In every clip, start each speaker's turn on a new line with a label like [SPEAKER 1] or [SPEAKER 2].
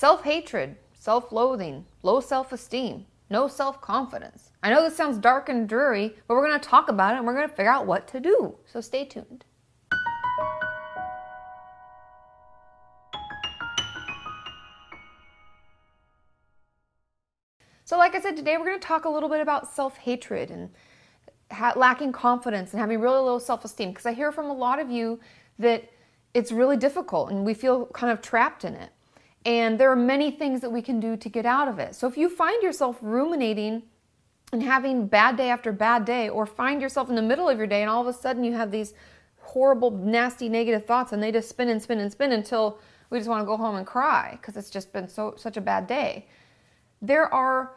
[SPEAKER 1] self hatred, self loathing, low self esteem, no self confidence. I know this sounds dark and dreary, but we're going to talk about it and we're going to figure out what to do. So stay tuned. So, like I said, today we're going to talk a little bit about self hatred and ha- lacking confidence and having really low self esteem because I hear from a lot of you that it's really difficult and we feel kind of trapped in it. And there are many things that we can do to get out of it. So, if you find yourself ruminating and having bad day after bad day, or find yourself in the middle of your day and all of a sudden you have these horrible, nasty, negative thoughts and they just spin and spin and spin until we just want to go home and cry because it's just been so such a bad day. There are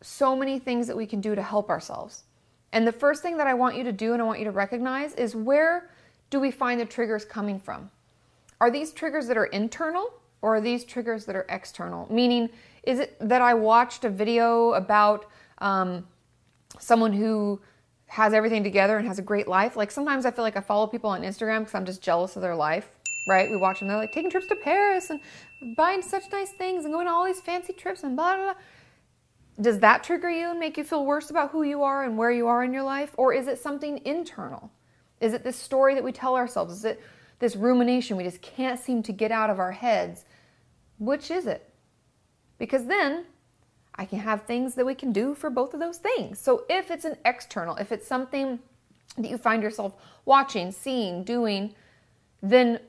[SPEAKER 1] so many things that we can do to help ourselves. And the first thing that I want you to do and I want you to recognize is where do we find the triggers coming from? Are these triggers that are internal or are these triggers that are external? Meaning, is it that I watched a video about um, someone who has everything together and has a great life? Like sometimes I feel like I follow people on Instagram because I'm just jealous of their life, right? We watch them, they're like taking trips to Paris and buying such nice things and going on all these fancy trips and blah, blah, blah. Does that trigger you and make you feel worse about who you are and where you are in your life? Or is it something internal? Is it this story that we tell ourselves? Is it this rumination we just can't seem to get out of our heads? Which is it? Because then I can have things that we can do for both of those things. So if it's an external, if it's something that you find yourself watching, seeing, doing, then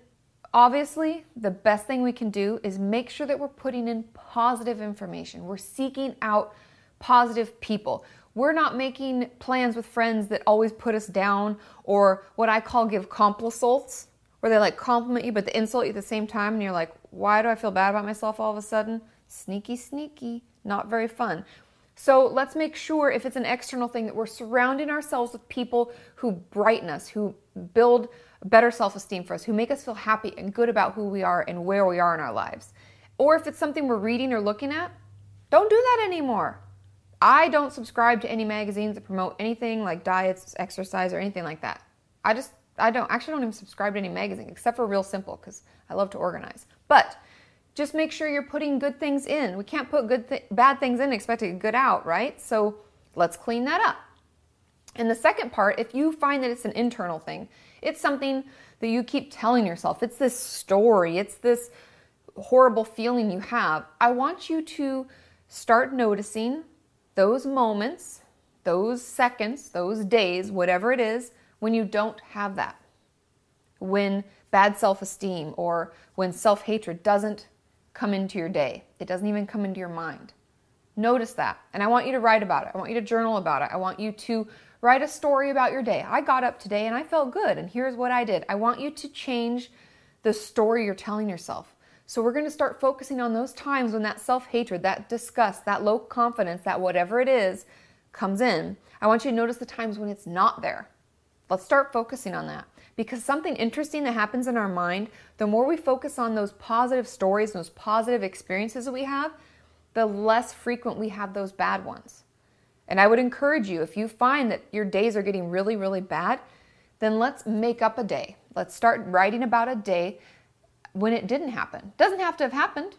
[SPEAKER 1] Obviously, the best thing we can do is make sure that we're putting in positive information. We're seeking out positive people. We're not making plans with friends that always put us down or what I call give compliments, where they like compliment you but they insult you at the same time and you're like, why do I feel bad about myself all of a sudden? Sneaky, sneaky, not very fun. So let's make sure if it's an external thing that we're surrounding ourselves with people who brighten us, who build better self esteem for us, who make us feel happy and good about who we are and where we are in our lives. Or if it's something we're reading or looking at, don't do that anymore. I don't subscribe to any magazines that promote anything like diets, exercise, or anything like that. I just, I don't, actually don't even subscribe to any magazine except for Real Simple because I love to organize. But just make sure you're putting good things in. We can't put good th- bad things in expecting good out, right? So let's clean that up. And the second part, if you find that it's an internal thing, it's something that you keep telling yourself. It's this story, it's this horrible feeling you have. I want you to start noticing those moments, those seconds, those days, whatever it is, when you don't have that. When bad self esteem or when self hatred doesn't come into your day, it doesn't even come into your mind. Notice that. And I want you to write about it. I want you to journal about it. I want you to Write a story about your day. I got up today and I felt good, and here's what I did. I want you to change the story you're telling yourself. So, we're going to start focusing on those times when that self hatred, that disgust, that low confidence, that whatever it is comes in. I want you to notice the times when it's not there. Let's start focusing on that. Because something interesting that happens in our mind, the more we focus on those positive stories, those positive experiences that we have, the less frequent we have those bad ones. And I would encourage you, if you find that your days are getting really, really bad, then let's make up a day. Let's start writing about a day when it didn't happen. Doesn't have to have happened.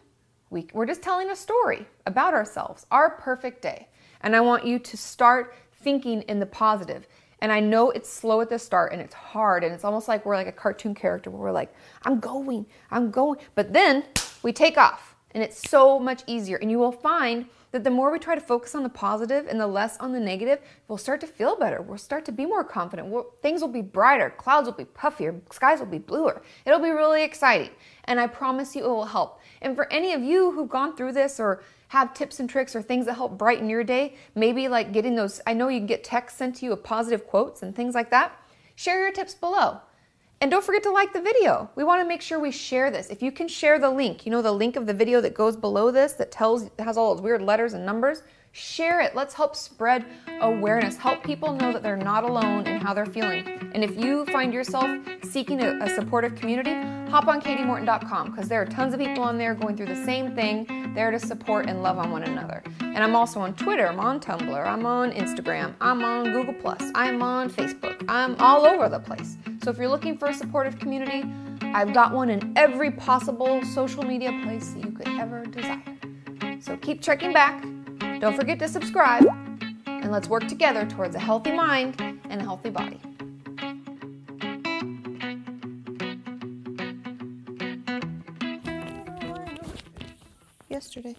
[SPEAKER 1] We, we're just telling a story about ourselves, our perfect day. And I want you to start thinking in the positive. And I know it's slow at the start and it's hard and it's almost like we're like a cartoon character where we're like, I'm going, I'm going. But then we take off and it's so much easier. And you will find that the more we try to focus on the positive and the less on the negative, we'll start to feel better. We'll start to be more confident. We'll, things will be brighter. Clouds will be puffier. Skies will be bluer. It'll be really exciting. And I promise you it will help. And for any of you who've gone through this or have tips and tricks or things that help brighten your day, maybe like getting those, I know you can get texts sent to you of positive quotes and things like that. Share your tips below. And don't forget to like the video. We want to make sure we share this. If you can share the link, you know the link of the video that goes below this that tells has all those weird letters and numbers, share it. Let's help spread awareness. Help people know that they're not alone in how they're feeling. And if you find yourself seeking a, a supportive community, hop on katimorton.com because there are tons of people on there going through the same thing, there to support and love on one another. And I'm also on Twitter, I'm on Tumblr, I'm on Instagram, I'm on Google Plus, I'm on Facebook. I'm all over the place. So if you're looking for a supportive community, I've got one in every possible social media place that you could ever desire. So keep checking back. Don't forget to subscribe. And let's work together towards a healthy mind and a healthy body. Yesterday.